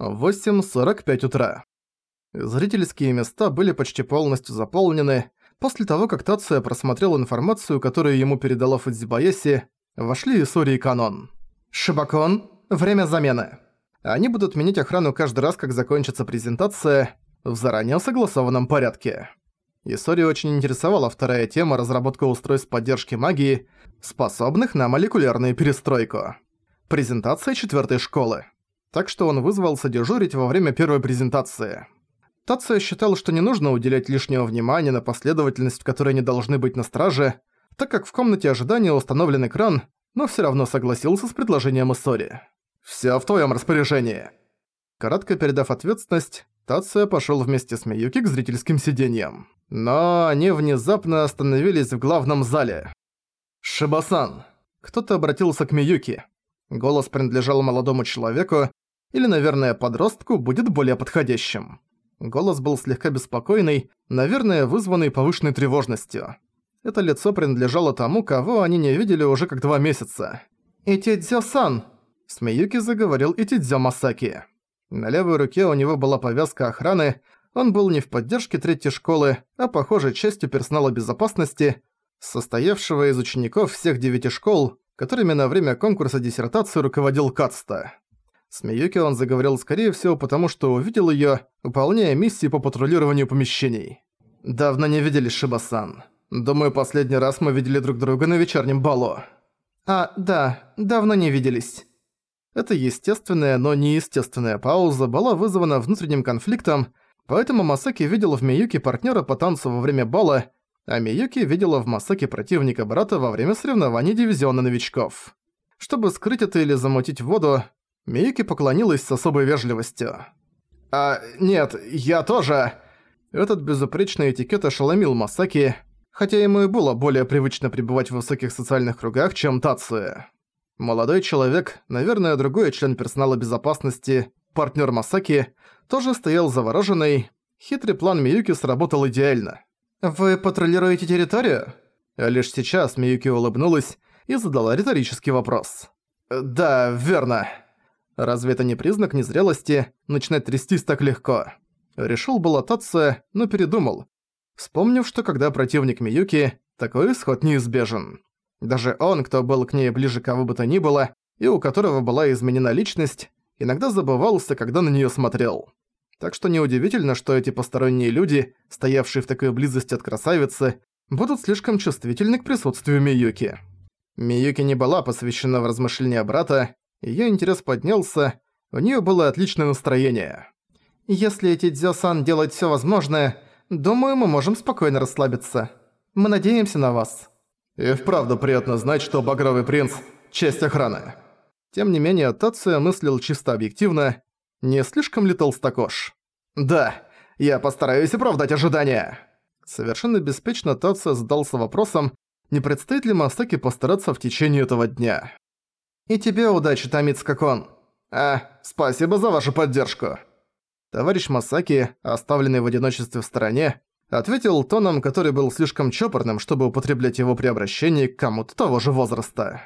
8.45 утра. Зрительские места были почти полностью заполнены. После того, как Тация просмотрел информацию, которую ему передала Фудзибаеси, вошли Исори и Канон. «Шибакон, время замены». Они будут менять охрану каждый раз, как закончится презентация, в заранее согласованном порядке. Исори очень интересовала вторая тема разработка устройств поддержки магии, способных на молекулярную перестройку. Презентация четвертой школы так что он вызвался дежурить во время первой презентации. Тация считал, что не нужно уделять лишнего внимания на последовательность, в которой они должны быть на страже, так как в комнате ожидания установлен экран, но всё равно согласился с предложением Иссори. «Всё в твоём распоряжении». Кратко передав ответственность, Тация пошёл вместе с Миюки к зрительским сиденьям. Но они внезапно остановились в главном зале. «Шибасан!» Кто-то обратился к Миюки. Голос принадлежал молодому человеку, или, наверное, подростку будет более подходящим. Голос был слегка беспокойный, наверное, вызванный повышенной тревожностью. Это лицо принадлежало тому, кого они не видели уже как два месяца. «Итидзё-сан!» С Миюки заговорил Итидзё Масаки. На левой руке у него была повязка охраны, он был не в поддержке третьей школы, а, похоже, частью персонала безопасности, состоявшего из учеников всех девяти школ, которыми на время конкурса диссертации руководил Кацта. С Миюки он заговорил скорее всего потому, что увидел её, выполняя миссии по патрулированию помещений. «Давно не виделись, Шибасан. Думаю, последний раз мы видели друг друга на вечернем балу». «А, да, давно не виделись». Эта естественная, но неестественная пауза была вызвана внутренним конфликтом, поэтому Масаки видел в Миюке партнёра по танцу во время бала, а Миюки видела в Масаки противника брата во время соревнований дивизиона новичков. Чтобы скрыть это или замутить воду, Миюки поклонилась с особой вежливостью. «А, нет, я тоже...» Этот безупречный этикет ошеломил Масаки, хотя ему и было более привычно пребывать в высоких социальных кругах, чем Тацуя. Молодой человек, наверное, другой член персонала безопасности, партнер Масаки, тоже стоял завороженный. Хитрый план Миюки сработал идеально. «Вы патрулируете территорию?» Лишь сейчас Миюки улыбнулась и задала риторический вопрос. «Да, верно». Разве это не признак незрелости начинать трястись так легко? Решил было Татсо, но передумал, вспомнив, что когда противник Миюки, такой исход неизбежен. Даже он, кто был к ней ближе кого бы то ни было, и у которого была изменена личность, иногда забывался, когда на неё смотрел. Так что неудивительно, что эти посторонние люди, стоявшие в такой близости от красавицы, будут слишком чувствительны к присутствию Миюки. Миюки не была посвящена в размышления брата, Её интерес поднялся, у неё было отличное настроение. «Если эти Дзё-сан делают всё возможное, думаю, мы можем спокойно расслабиться. Мы надеемся на вас». «И вправду приятно знать, что Багровый Принц – часть охраны». Тем не менее, Тация мыслил чисто объективно, не слишком ли толстокож. «Да, я постараюсь оправдать ожидания». Совершенно беспечно Тация задался вопросом, не предстоит ли Масаки постараться в течение этого дня. «И тебе удачи, Тамицкакон!» «А, спасибо за вашу поддержку!» Товарищ Масаки, оставленный в одиночестве в стороне, ответил тоном, который был слишком чопорным, чтобы употреблять его при обращении к кому-то того же возраста.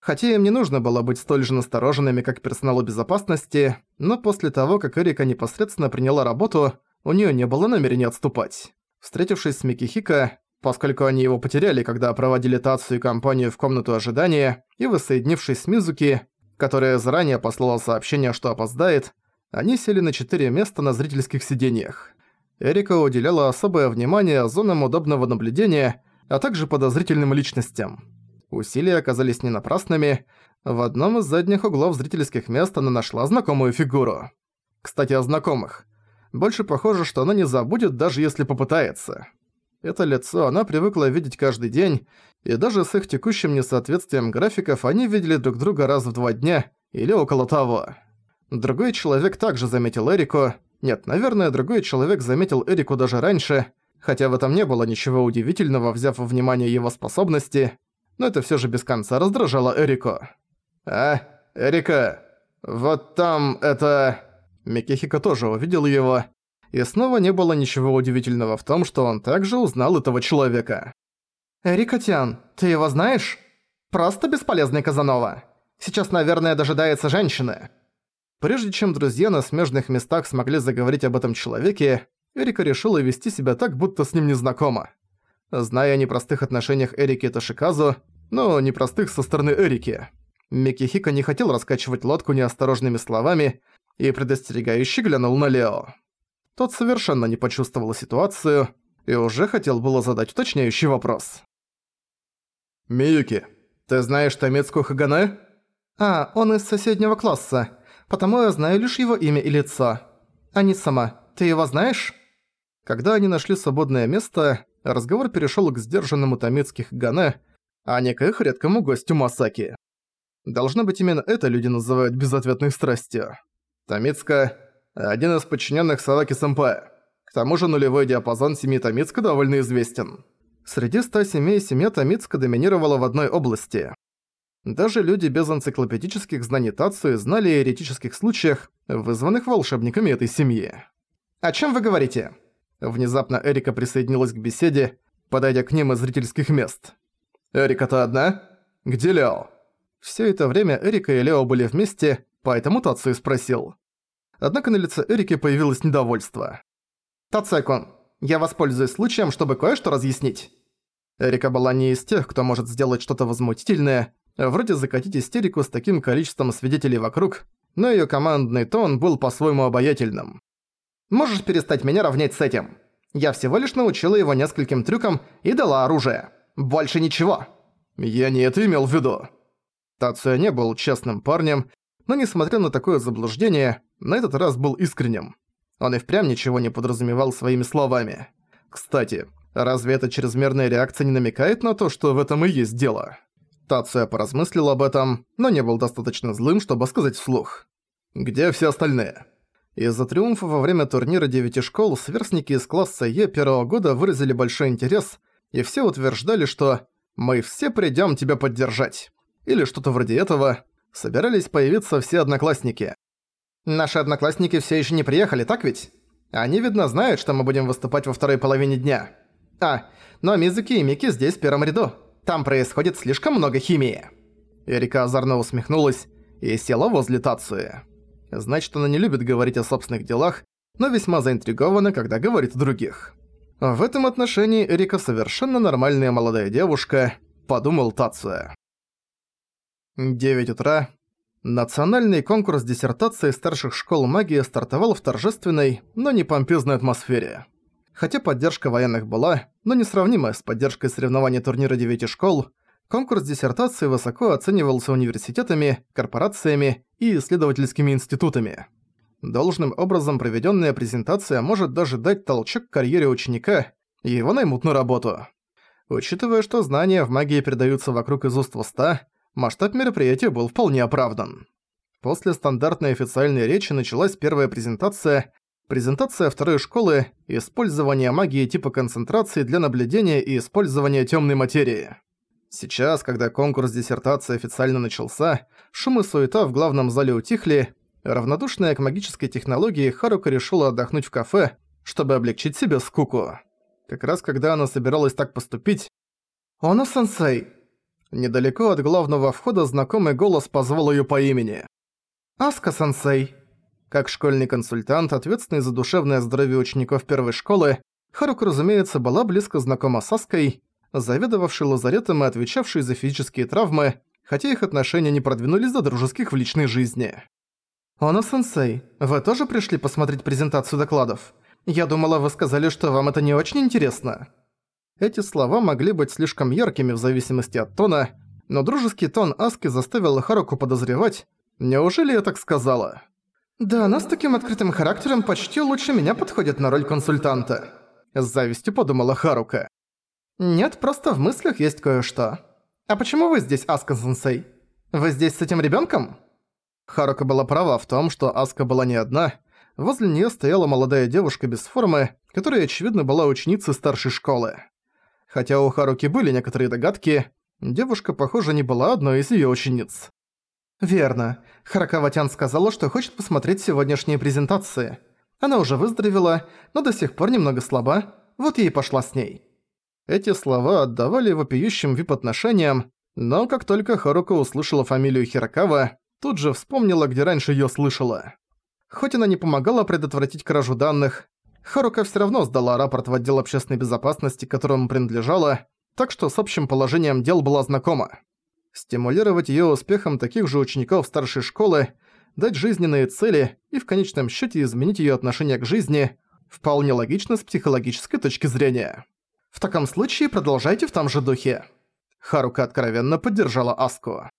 Хотя им не нужно было быть столь же настороженными, как персоналу безопасности, но после того, как Эрика непосредственно приняла работу, у неё не было намерения отступать. Встретившись с Микихика, Поскольку они его потеряли, когда проводили Тацию и компанию в комнату ожидания, и воссоединившись с Мизуки, которая заранее послала сообщение, что опоздает, они сели на четыре места на зрительских сиденьях. Эрика уделяла особое внимание зонам удобного наблюдения, а также подозрительным личностям. Усилия оказались не напрасными. В одном из задних углов зрительских мест она нашла знакомую фигуру. Кстати, о знакомых. Больше похоже, что она не забудет, даже если попытается. Это лицо она привыкла видеть каждый день, и даже с их текущим несоответствием графиков они видели друг друга раз в два дня или около того. Другой человек также заметил Эрику. Нет, наверное, другой человек заметил Эрику даже раньше, хотя в этом не было ничего удивительного, взяв во внимание его способности, но это всё же без конца раздражало Эрику. «А, Эрика, вот там это...» Микихико тоже увидел его, и снова не было ничего удивительного в том, что он также узнал этого человека. «Рикотян, ты его знаешь? Просто бесполезный Казанова. Сейчас, наверное, дожидается женщины». Прежде чем друзья на смежных местах смогли заговорить об этом человеке, Эрика решила вести себя так, будто с ним не знакома. Зная о непростых отношениях Эрики и Тошиказу, но непростых со стороны Эрики, Микихика не хотел раскачивать лодку неосторожными словами и предостерегающе глянул на Лео. Тот совершенно не почувствовал ситуацию и уже хотел было задать уточняющий вопрос. «Миюки, ты знаешь Тамецку Хагане?» «А, он из соседнего класса, потому я знаю лишь его имя и лицо. А сама, ты его знаешь?» Когда они нашли свободное место, разговор перешёл к сдержанному Тамецки Хагане, а не к их редкому гостю Масаки. Должно быть, именно это люди называют безответной страстью. Тамицка – один из подчиненных Саваки-сэмпая. К тому же нулевой диапазон семьи Тамицка довольно известен. Среди ста семей семья Тамицка доминировала в одной области. Даже люди без энциклопедических знаний Тацуи знали о еретических случаях, вызванных волшебниками этой семьи. «О чем вы говорите?» Внезапно Эрика присоединилась к беседе, подойдя к ним из зрительских мест. «Эрика-то одна? Где Лео?» Все это время Эрика и Лео были вместе, поэтому Тацуи спросил. Однако на лице Эрики появилось недовольство. «Тацекон, я воспользуюсь случаем, чтобы кое-что разъяснить». Эрика была не из тех, кто может сделать что-то возмутительное, вроде закатить истерику с таким количеством свидетелей вокруг, но её командный тон был по-своему обаятельным. «Можешь перестать меня равнять с этим? Я всего лишь научила его нескольким трюкам и дала оружие. Больше ничего». «Я не это имел в виду». Тацуя не был честным парнем, но несмотря на такое заблуждение, на этот раз был искренним. Он и впрямь ничего не подразумевал своими словами. Кстати, разве эта чрезмерная реакция не намекает на то, что в этом и есть дело? Тацуя поразмыслил об этом, но не был достаточно злым, чтобы сказать вслух. «Где все остальные?» Из-за триумфа во время турнира девяти школ сверстники из класса Е первого года выразили большой интерес, и все утверждали, что «мы все придём тебя поддержать» или что-то вроде этого, собирались появиться все одноклассники. Наши одноклассники все еще не приехали, так ведь? Они, видно, знают, что мы будем выступать во второй половине дня. А, но Мизуки и Мики здесь в первом ряду. Там происходит слишком много химии. Эрика озорно усмехнулась и села возле Тацуи. Значит, она не любит говорить о собственных делах, но весьма заинтригована, когда говорит о других. В этом отношении Эрика совершенно нормальная молодая девушка, подумал Тацуя. 9 утра. Национальный конкурс диссертации старших школ магии стартовал в торжественной, но не помпезной атмосфере. Хотя поддержка военных была, но несравнимая с поддержкой соревнований турнира 9 школ, конкурс диссертации высоко оценивался университетами, корпорациями и исследовательскими институтами. Должным образом проведенная презентация может даже дать толчок к карьере ученика, и его наймут на работу. Учитывая, что знания в магии передаются вокруг из уст в уста, масштаб мероприятия был вполне оправдан. После стандартной официальной речи началась первая презентация, презентация второй школы «Использование магии типа концентрации для наблюдения и использования темной материи». Сейчас, когда конкурс диссертации официально начался, шум и суета в главном зале утихли, равнодушная к магической технологии Харука решила отдохнуть в кафе, чтобы облегчить себе скуку. Как раз когда она собиралась так поступить... «Оно-сенсей, Недалеко от главного входа знакомый голос позвал её по имени. «Аска-сенсей». Как школьный консультант, ответственный за душевное здоровье учеников первой школы, Харука, разумеется, была близко знакома с Аской, заведовавшей лазаретом и отвечавшей за физические травмы, хотя их отношения не продвинулись до дружеских в личной жизни. «Оно-сенсей, вы тоже пришли посмотреть презентацию докладов? Я думала, вы сказали, что вам это не очень интересно». Эти слова могли быть слишком яркими в зависимости от тона, но дружеский тон Аски заставил Харуку подозревать, неужели я так сказала? «Да, она с таким открытым характером почти лучше меня подходит на роль консультанта», с завистью подумала Харука. «Нет, просто в мыслях есть кое-что. А почему вы здесь, Аска-сенсей? Вы здесь с этим ребёнком?» Харука была права в том, что Аска была не одна. Возле неё стояла молодая девушка без формы, которая, очевидно, была ученицей старшей школы. Хотя у Харуки были некоторые догадки, девушка, похоже, не была одной из её учениц. «Верно. Харакаватян сказала, что хочет посмотреть сегодняшние презентации. Она уже выздоровела, но до сих пор немного слаба, вот ей пошла с ней». Эти слова отдавали вопиющим вип-отношениям, но как только Харука услышала фамилию Хирокава, тут же вспомнила, где раньше её слышала. Хоть она не помогала предотвратить кражу данных, Харука всё равно сдала рапорт в отдел общественной безопасности, которому принадлежала, так что с общим положением дел была знакома. Стимулировать её успехом таких же учеников старшей школы, дать жизненные цели и в конечном счёте изменить её отношение к жизни вполне логично с психологической точки зрения. В таком случае продолжайте в том же духе. Харука откровенно поддержала Аску.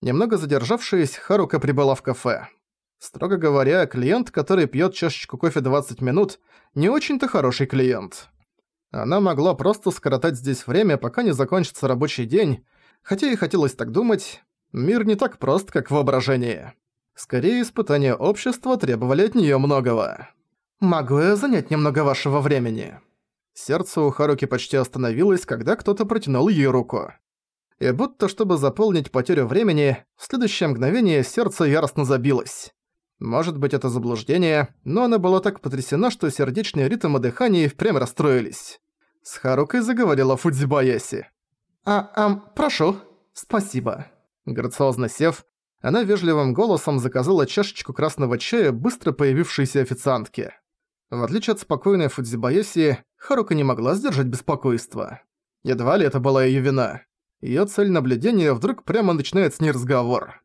Немного задержавшись, Харука прибыла в кафе. Строго говоря, клиент, который пьет чашечку кофе 20 минут, не очень-то хороший клиент. Она могла просто скоротать здесь время, пока не закончится рабочий день, хотя и хотелось так думать, мир не так прост, как в воображении. Скорее, испытания общества требовали от нее многого. «Могу я занять немного вашего времени?» Сердце у Харуки почти остановилось, когда кто-то протянул ей руку. И будто чтобы заполнить потерю времени, в следующее мгновение сердце яростно забилось. Может быть, это заблуждение, но она была так потрясена, что сердечные ритмы дыхания впрямь расстроились. С Харукой заговорила Фудзибаяси. «А, ам, прошу. Спасибо». Грациозно сев, она вежливым голосом заказала чашечку красного чая быстро появившейся официантке. В отличие от спокойной Фудзибаяси, Харука не могла сдержать беспокойство. Едва ли это была её вина. Её цель наблюдения вдруг прямо начинает с ней разговор.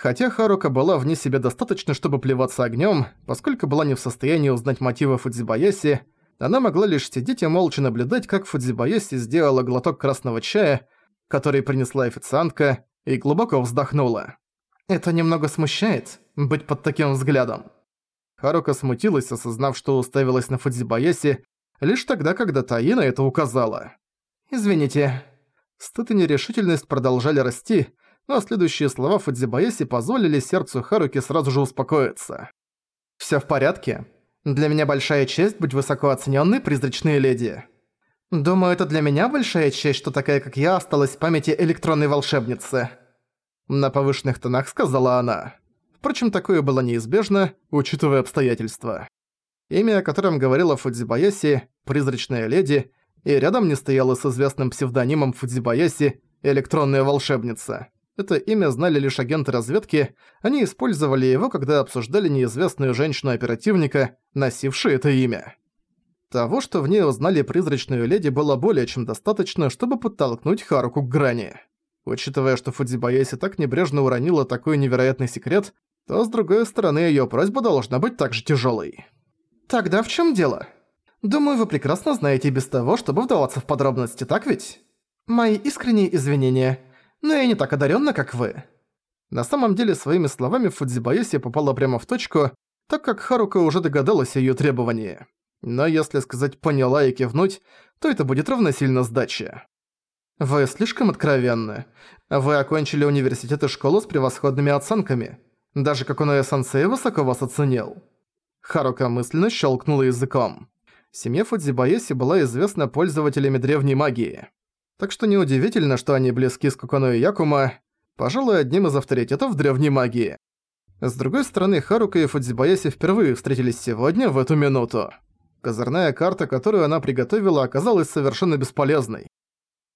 Хотя Харука была вне себя достаточно, чтобы плеваться огнём, поскольку была не в состоянии узнать мотивы Фудзибаяси, она могла лишь сидеть и молча наблюдать, как Фудзибаяси сделала глоток красного чая, который принесла официантка, и глубоко вздохнула. «Это немного смущает, быть под таким взглядом». Харука смутилась, осознав, что уставилась на Фудзибаяси, лишь тогда, когда Таи на это указала. «Извините». Стыд и нерешительность продолжали расти, но следующие слова Фудзибаяси позволили сердцу Харуки сразу же успокоиться. «Всё в порядке. Для меня большая честь быть высоко оценённой призрачной леди. Думаю, это для меня большая честь, что такая, как я, осталась в памяти электронной волшебницы». На повышенных тонах сказала она. Впрочем, такое было неизбежно, учитывая обстоятельства. Имя, о котором говорила Фудзибаяси, «Призрачная леди», и рядом не стояло с известным псевдонимом Фудзибаяси «Электронная волшебница». Это имя знали лишь агенты разведки, они использовали его, когда обсуждали неизвестную женщину-оперативника, носившую это имя. Того, что в ней узнали призрачную леди, было более чем достаточно, чтобы подтолкнуть Харуку к грани. Учитывая, что Фудзибаяси так небрежно уронила такой невероятный секрет, то, с другой стороны, её просьба должна быть также тяжёлой. «Тогда в чём дело? Думаю, вы прекрасно знаете без того, чтобы вдаваться в подробности, так ведь? Мои искренние извинения, но я не так одарённа, как вы». На самом деле, своими словами Фудзибаеси попала прямо в точку, так как Харука уже догадалась о её требовании. Но если сказать «поняла» и кивнуть, то это будет равносильно сдаче. Вы слишком откровенны. Вы окончили университет и школу с превосходными оценками. Даже Какуноэ-сансей высоко вас оценил». Харука мысленно щелкнула языком. Семья Фудзибаеси была известна пользователями древней магии. Так что неудивительно, что они близки с Кукуноэ Якума, пожалуй, одним из авторитетов древней магии. С другой стороны, Харука и Фудзибаеси впервые встретились сегодня, в эту минуту. Козырная карта, которую она приготовила, оказалась совершенно бесполезной.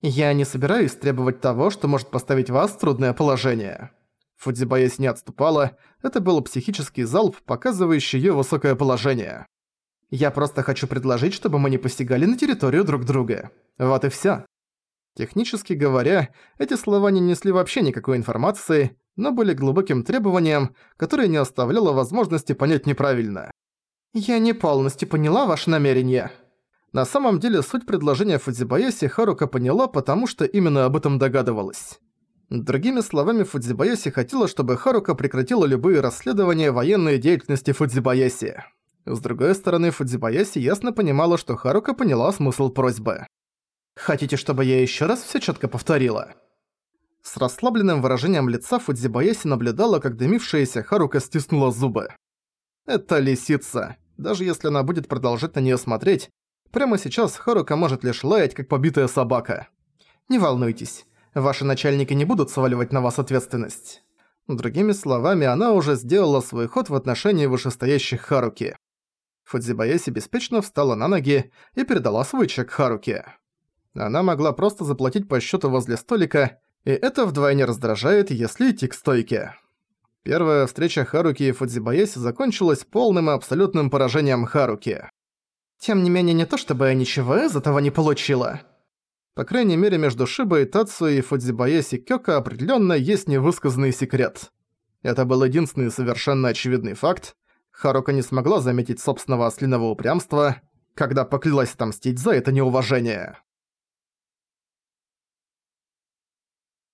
«Я не собираюсь требовать того, что может поставить вас в трудное положение», Фудзибаясь не отступала, это был психический залп, показывающий её высокое положение. «Я просто хочу предложить, чтобы мы не постигали на территорию друг друга. Вот и всё». Технически говоря, эти слова не несли вообще никакой информации, но были глубоким требованием, которое не оставляло возможности понять неправильно. «Я не полностью поняла ваше намерение». На самом деле суть предложения Фудзибаяси Харука поняла, потому что именно об этом догадывалась. Другими словами, Фудзибаяси хотела, чтобы Харука прекратила любые расследования военной деятельности Фудзибаяси. С другой стороны, Фудзибаяси ясно понимала, что Харука поняла смысл просьбы. «Хотите, чтобы я ещё раз всё чётко повторила?» С расслабленным выражением лица Фудзибаяси наблюдала, как дымившаяся Харука стиснула зубы. «Это лисица. Даже если она будет продолжать на неё смотреть, прямо сейчас Харука может лишь лаять, как побитая собака. Не волнуйтесь, Ваши начальники не будут сваливать на вас ответственность. Другими словами, она уже сделала свой ход в отношении вышестоящих Харуки. Фудзибаяси беспечно встала на ноги и передала свой чек Харуки. Она могла просто заплатить по счету возле столика, И это вдвойне раздражает, если идти к стойке. Первая встреча Харуки и Фудзибаеси закончилась полным и абсолютным поражением Харуки. Тем не менее, не то чтобы я ничего из этого не получила. По крайней мере, между Шибой, Тацуей и Фудзибаеси Кёка определенно есть невысказанный секрет. Это был единственный совершенно очевидный факт. Харука не смогла заметить собственного ослиного упрямства, когда поклялась отомстить за это неуважение.